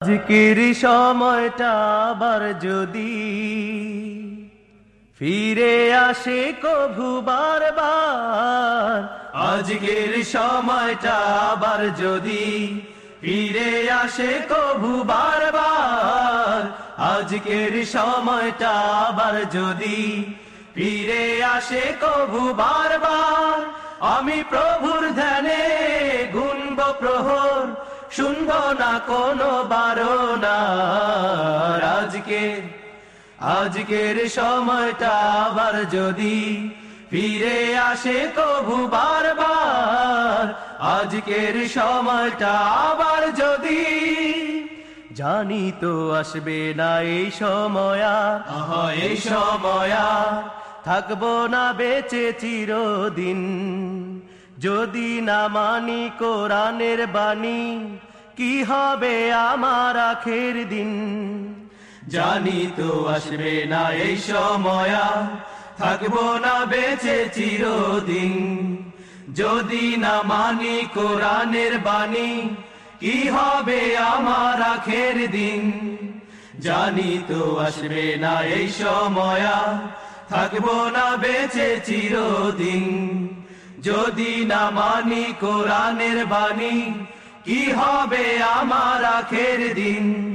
আজকের সময়টা আবার যদি ফিরে আসে কভু বারবার, আজকের সময়টা আবার যদি ফিরে আসে কভু বারবার, আজকের সময়টা আবার যদি ফিরে আসে কভু বারবার, আমি প্রভুর ধ্যানে গুনব প্রহর শুনব না কোনো বারো আজকে আজকের সময়টা আবার যদি ফিরে আসে কভু বারবার আজকের সময়টা আবার যদি জানি তো আসবে না এই সময় এই সময় থাকব না বেঁচে চিরদিন। যদি না মানি কোরআনের বাণী কি হবে আমার আখের দিন? জানি তো আসবে না এই সময় থাকব না বেঁচে চিরদিন। যদি না মানি কোরআনের বাণী, কি হবে আমার আখের দিন? জানি তো আসবে না এই সময় থাকব না বেঁচে চিরদিন। যদি না মানি কোরআনের বাণী কি হবে আমার আখের দিন?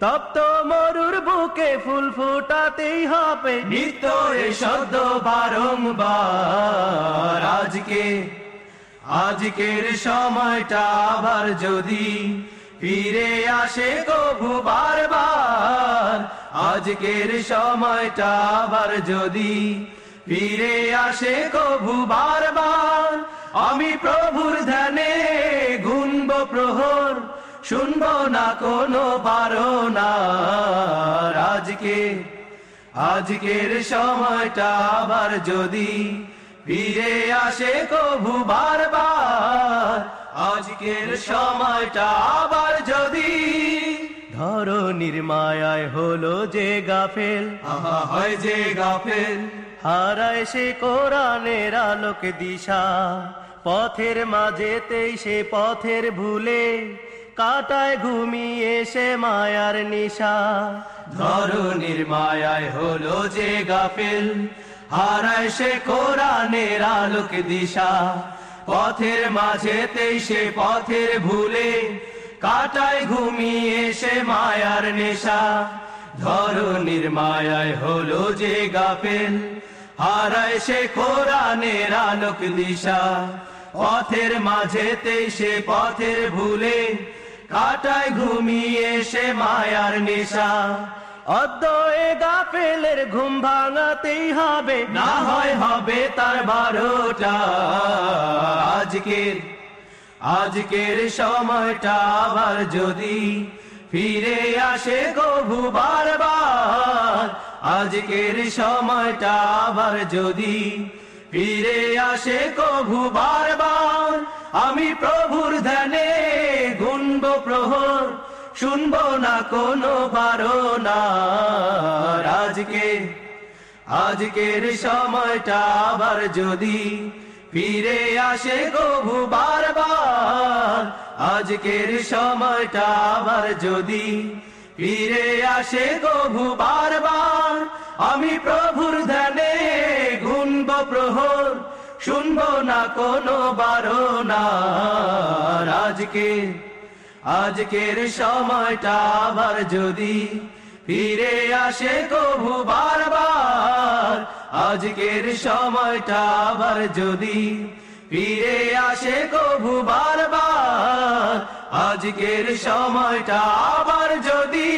তপ্ত মরুর বুকে ফুল ফুটাতেই হবে নিত্য এ শব্দ বারংবার। আজকে, আজকের সময়টা আবার যদি ফিরে আসে কভু বারবার। আজকের সময়টা আবার যদি ফিরে আসে কভু বারবার। না কোনো বারো না আজকে আজকের সময়টা আবার যদি ফিরে আসে কভু বারবার আজকের সময়টা আবার যদি ধরো নির্মায়ায় হলো যে গাফেল হয় যে গাফেল। হারায় সে কোরআনের আলোক দিশা। পথের মাঝেতেই সে পথের ভুলে কাটায় ঘুমিয়ে সে মায়ার নিশা। ধরো নির্মায়ায় হলো যে গাফেল, হারায় সে কোরআনের আলোক দিশা। পথের মাঝেতেই সে পথের ভুলে কাটায় ঘুমিয়ে সে মায়ার নেশা। ধরো নির্মায়ায় হলো যে গাফেল, হারায় সে কোরআনের আলোক দিশা। পথের মাঝেতেই সে পথের ভুলে কাটায় ঘুমিয়ে সে মায়ার নেশা। অদ্বয়ে গাফেলের ঘুম ভাঙাতেই হবে, না হয় হবে তার বারোটা। আজকের আজকের সময়টা আবার যদি ফিরে আসে কভু বারবার। আজকের সময়টা আবার যদি ফিরে আসে কভু বারবার। আমি প্রভুর ধ্যানে প্রহর, শুনব না কোনো বারো না আজকে, আজকের সময়টা আবার যদি ফিরে আসে কভু বারবার। আজকের সময়টা আবার যদি ফিরে আসে কভু বারবার। আমি প্রভুর ধ্যানে গুনব প্রহর, শুনব না কোনো বারো না আজকে আজকের সময়টা আবার যদি ফিরে আসে কবু বারবার, আজকের সময়টা আবার যদি ফিরে আসে কবু বারবার, আজকের সময়টা আবার যদি